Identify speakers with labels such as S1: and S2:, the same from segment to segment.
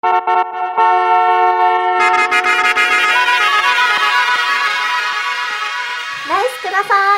S1: ナイスください。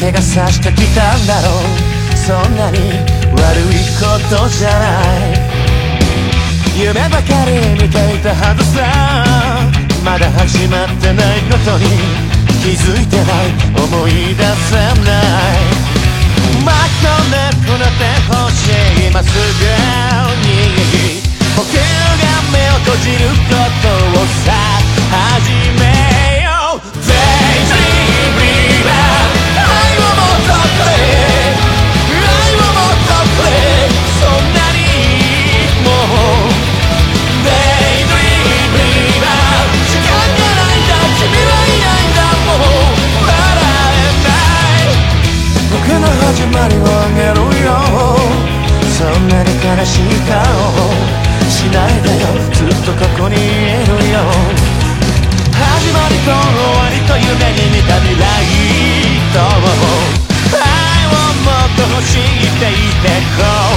S2: 手が差してきたんだろう。そんなに悪いことじゃない。夢ばかり見ていたはずさまだ始まってないことに気づいてない思い出せない巻き込んでくれてほしい今すぐに僕が目を閉じることをさ始め始まりをあげるよ。そんなに悲しい顔しないでよ。ずっとここにいるよ。始まりと終わりと夢に見た未来と。愛をもっと欲しいって言ってこう。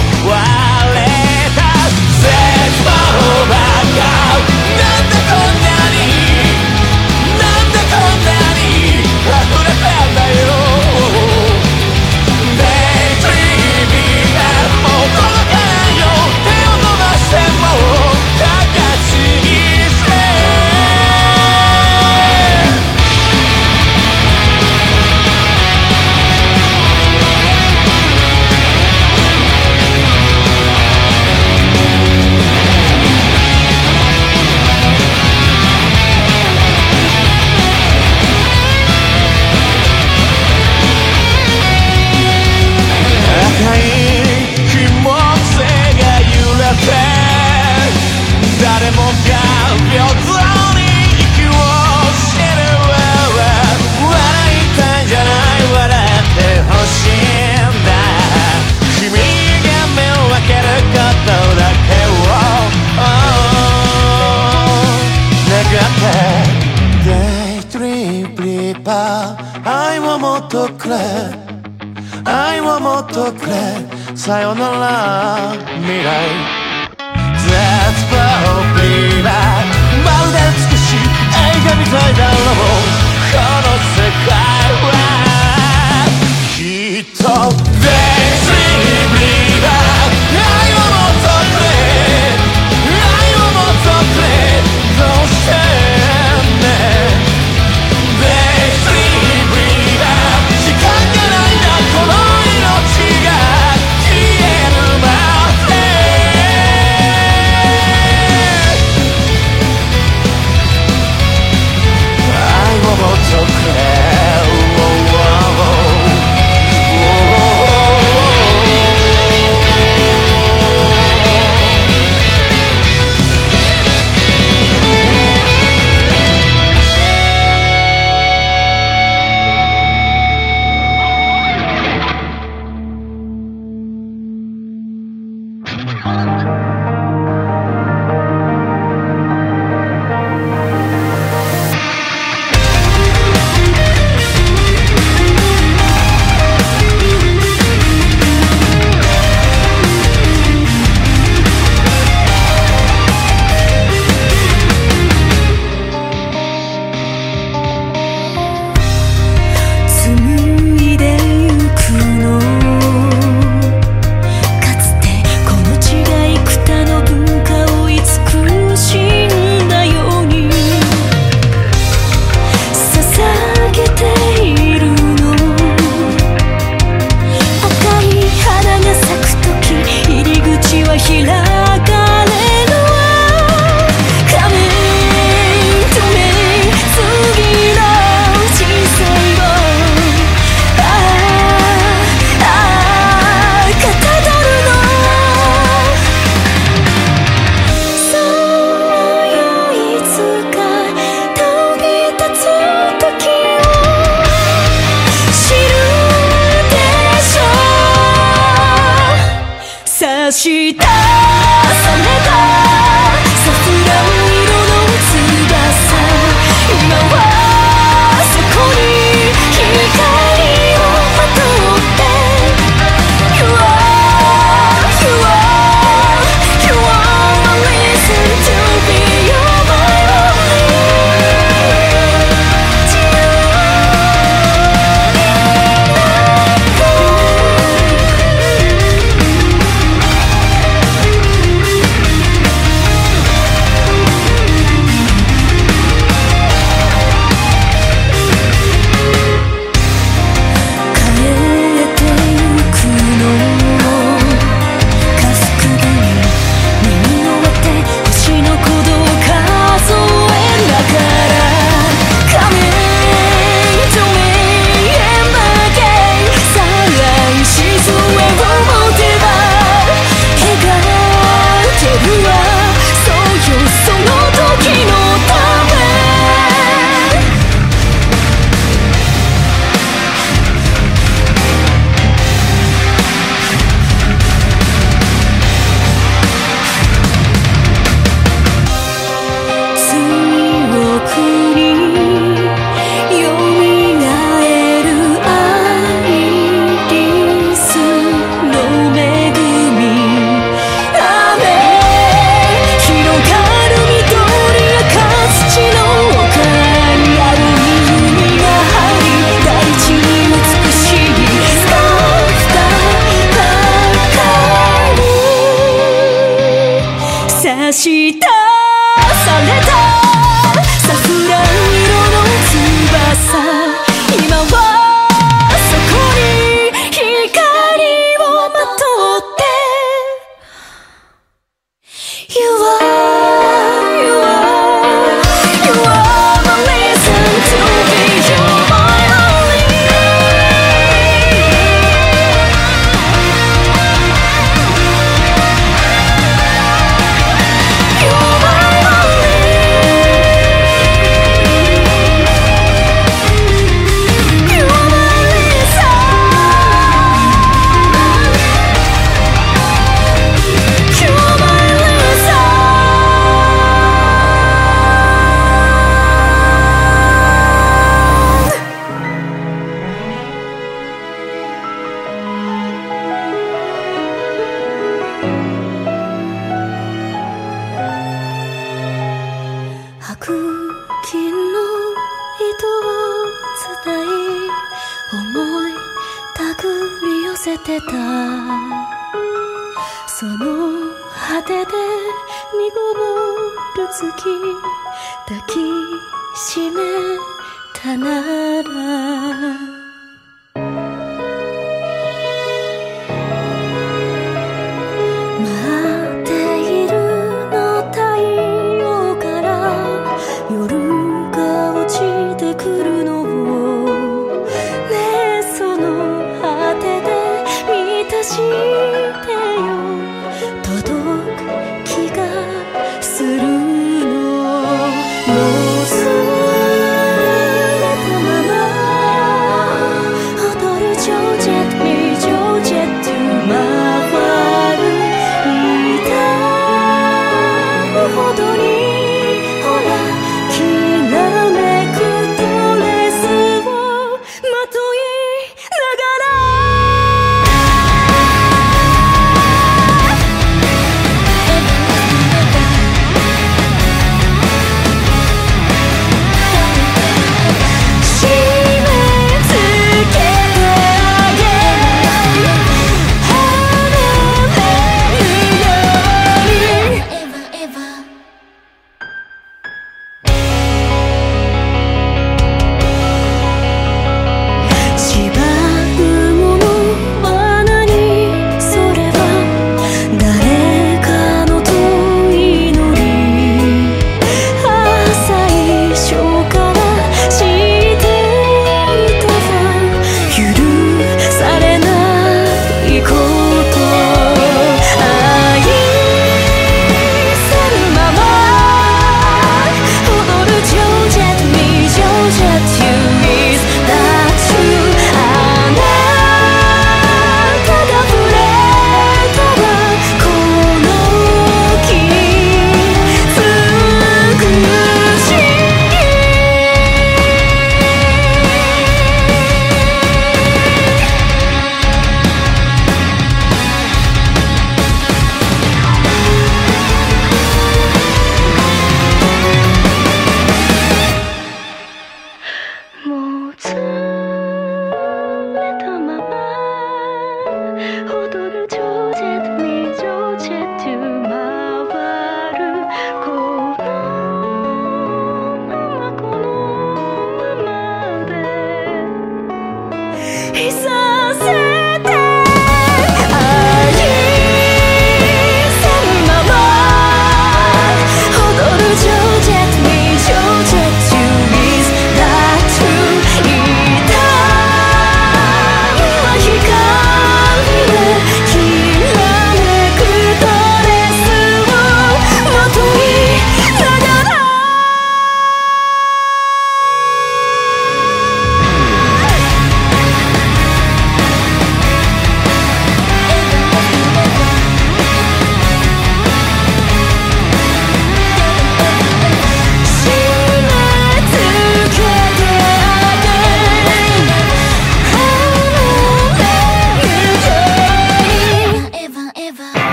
S2: れさ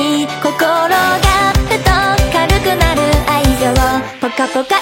S1: に心がふと軽くなる愛情ポカポカ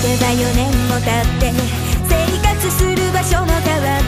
S3: け
S1: ば4年も経って生活する場所も変わる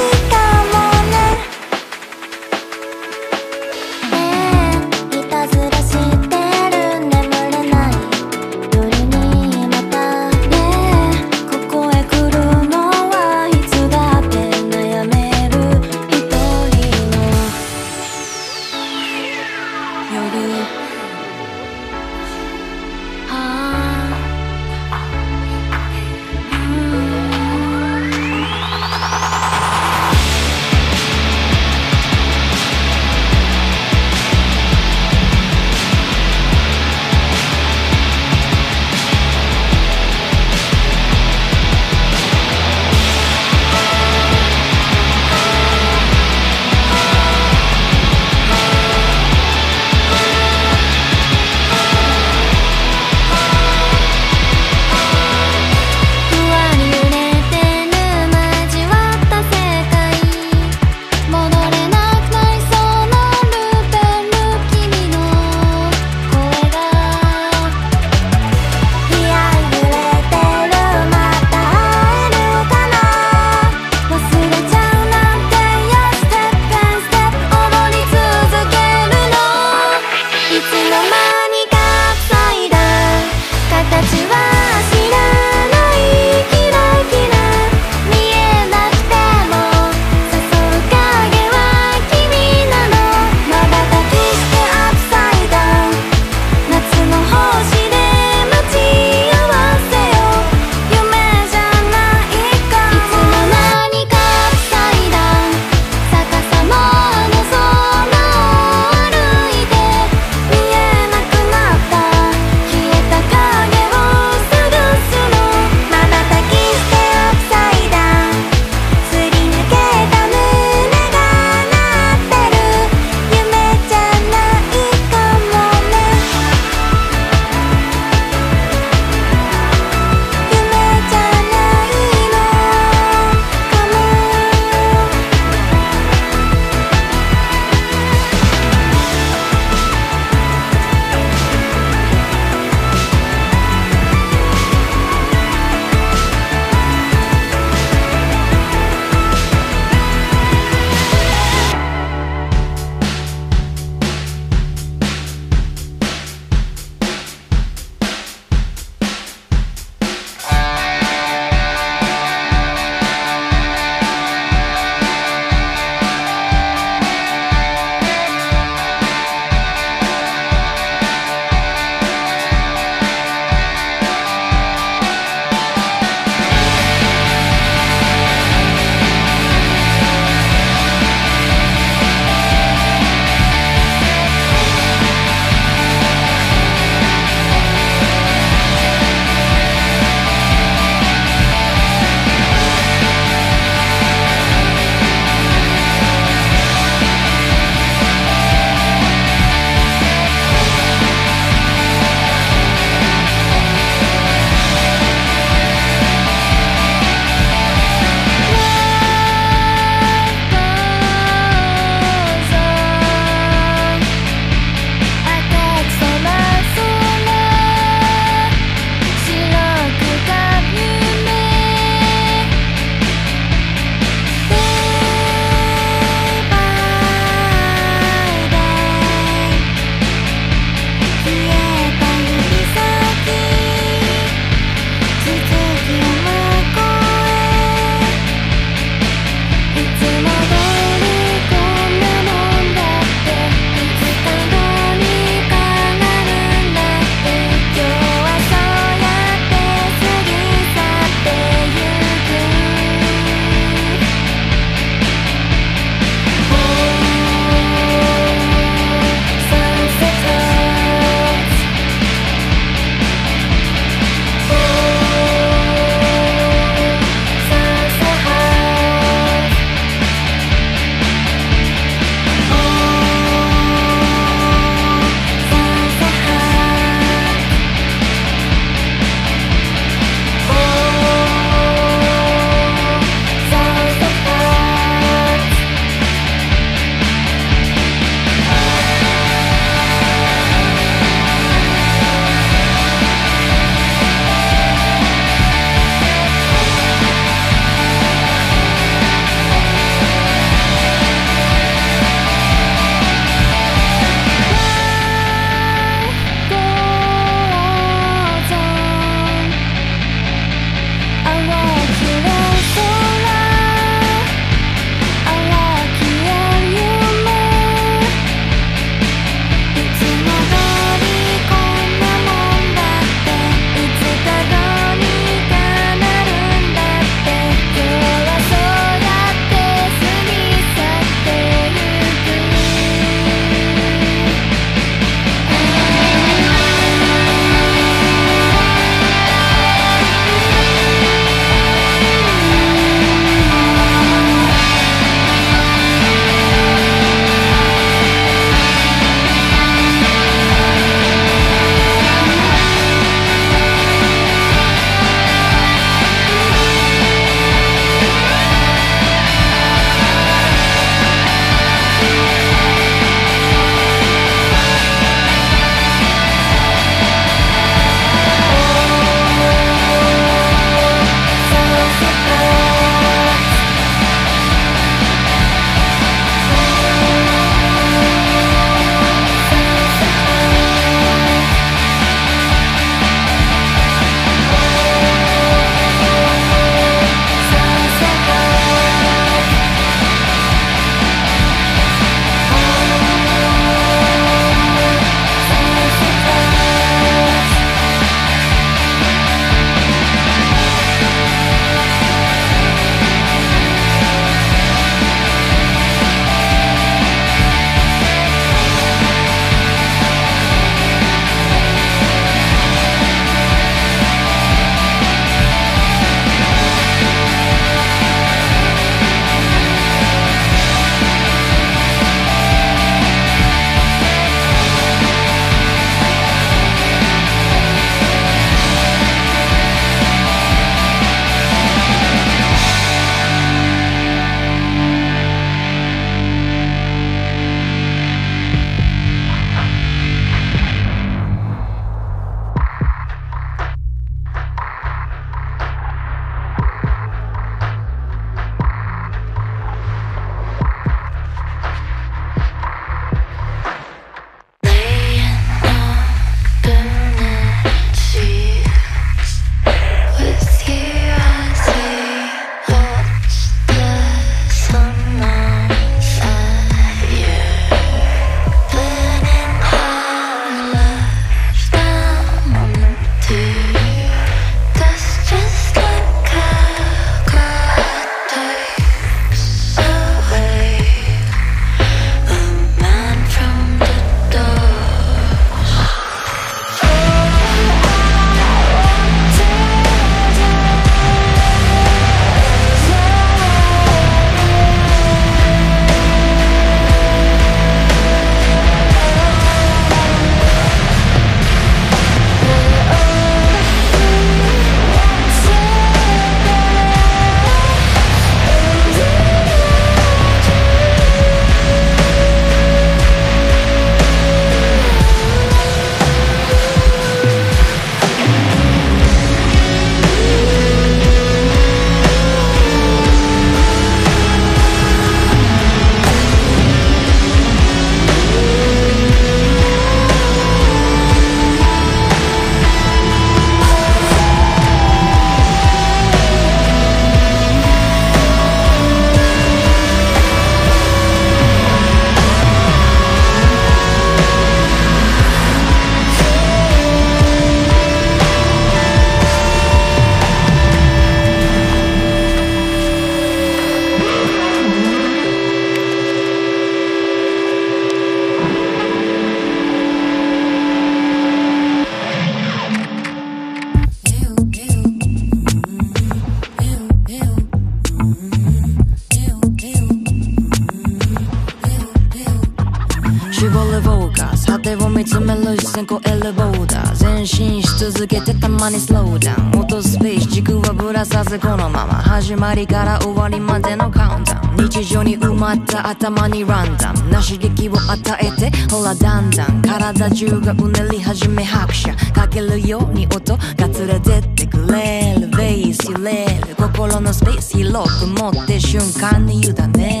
S1: りから
S4: 終わりまでのカウントダウン日常に埋まった頭にランダム。な刺激を与えてほらだんだん。体中がうねり始め拍車。かけるように音。が連れてってくれる。ベース揺れる。心のスペース広く持って瞬間に委ね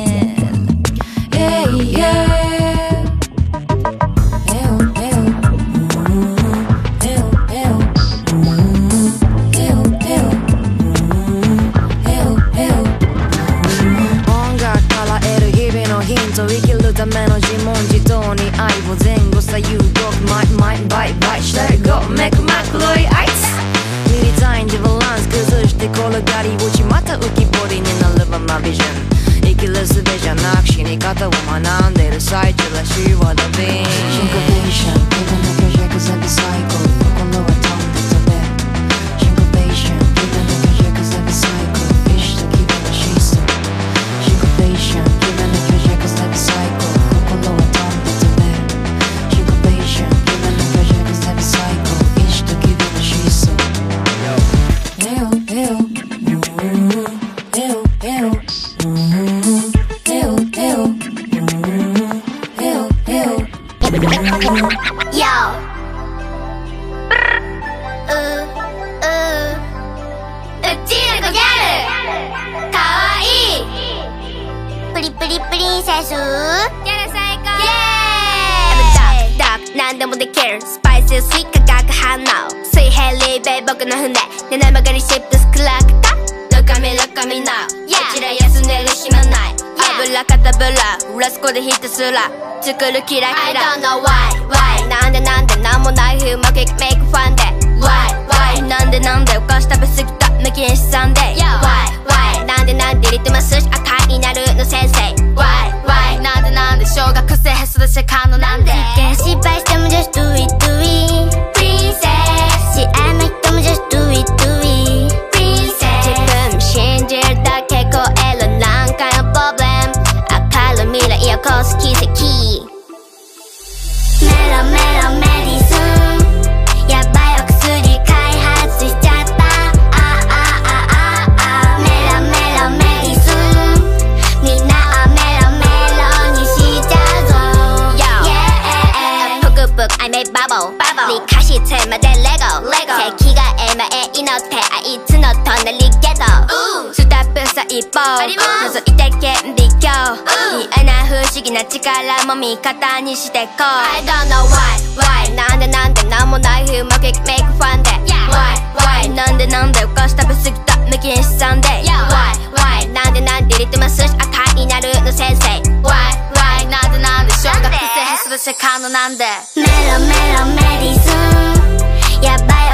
S3: 力も味方にしてこう I don't know why, why. なんでなんでなんもない日うまくいくメイクファンで Why, why? なんでなんでお菓子食べ過ぎた無禁止サンデー Why, why? なんでなんでリトマスし赤になるの先生。Why, why? なんでなんで小学生
S5: する世界のなんで。
S6: メロメロメ
S7: リズ。ン
S3: や
S6: ばい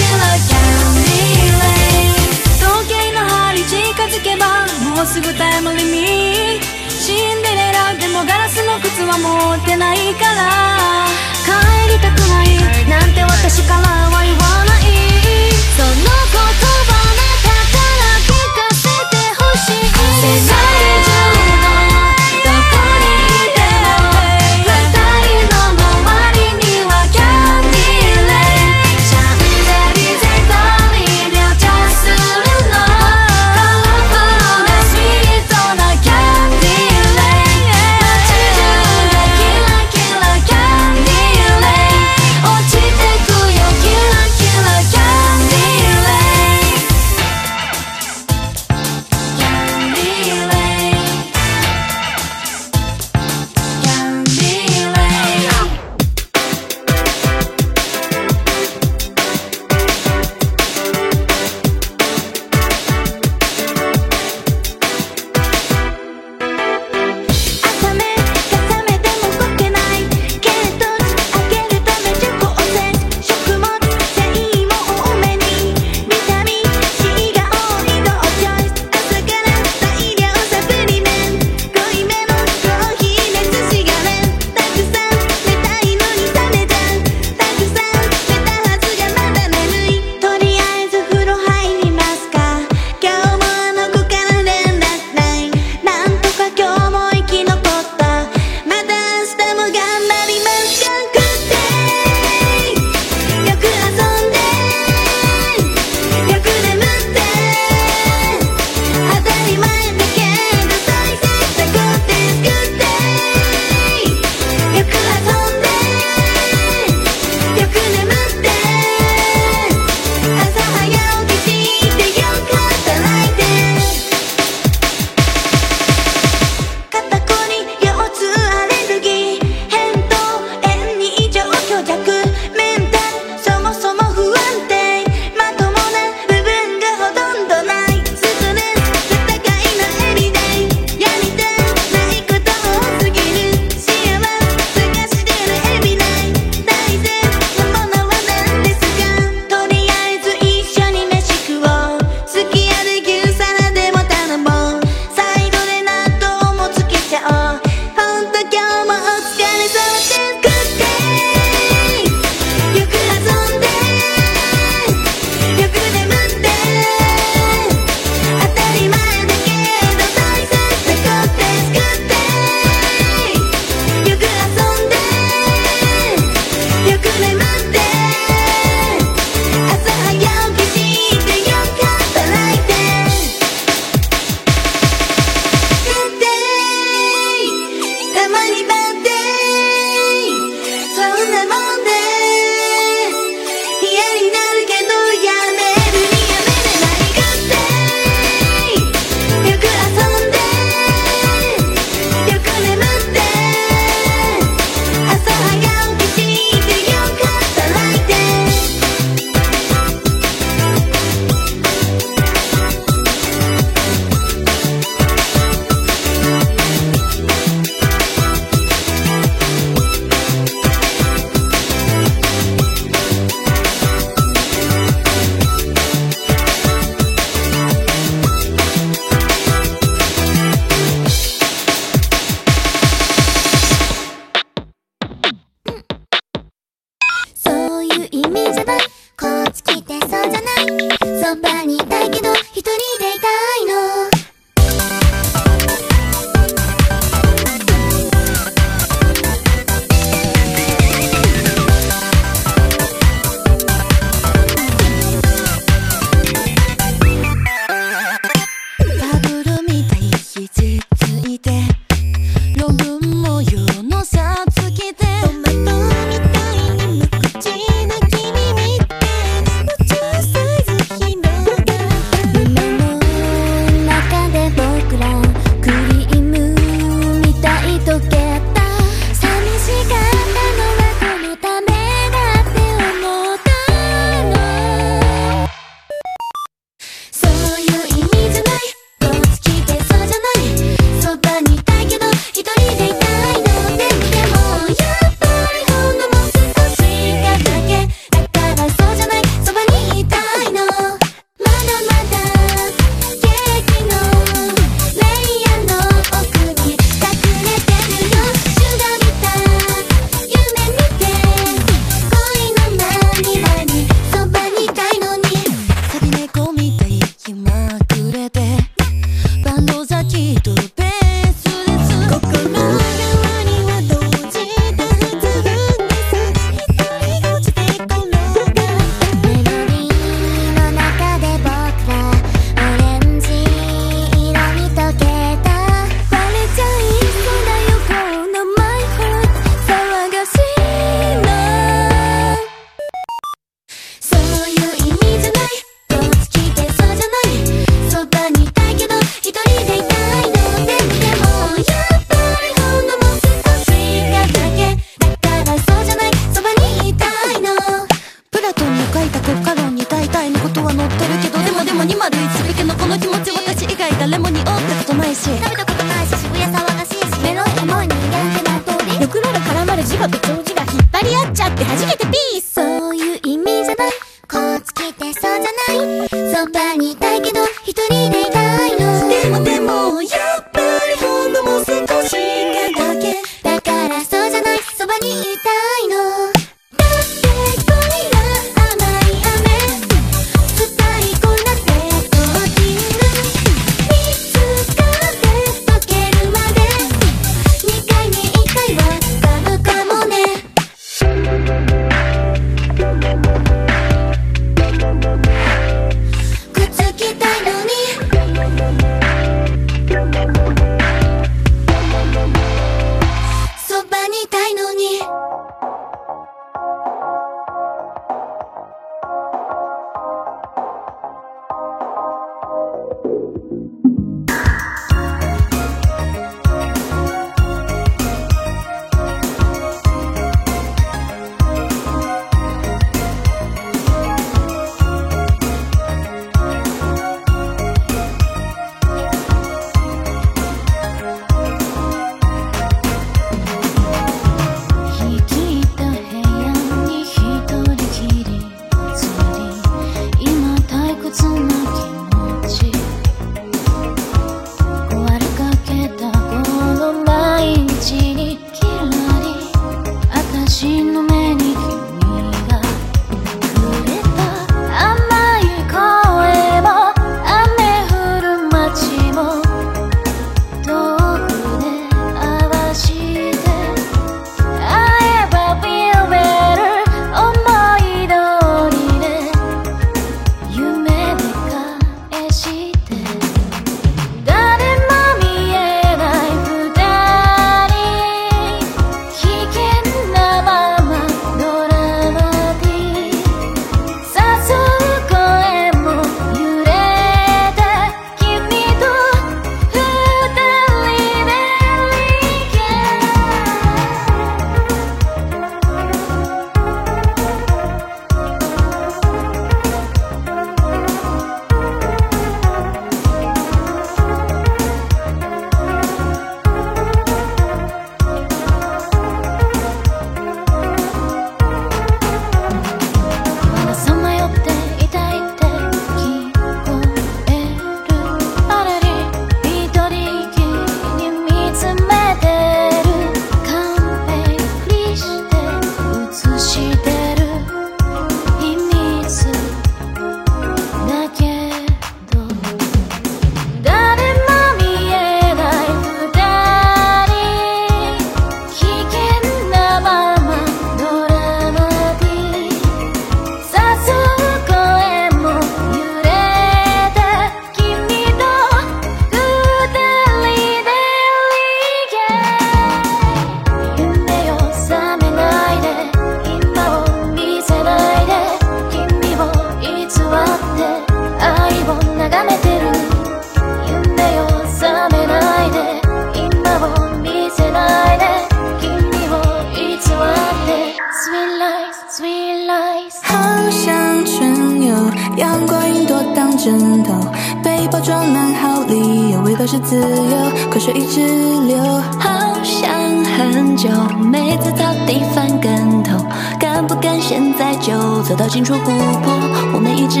S3: 在草地翻跟头敢不敢现在就走到尽处湖泊我们一直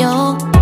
S7: 游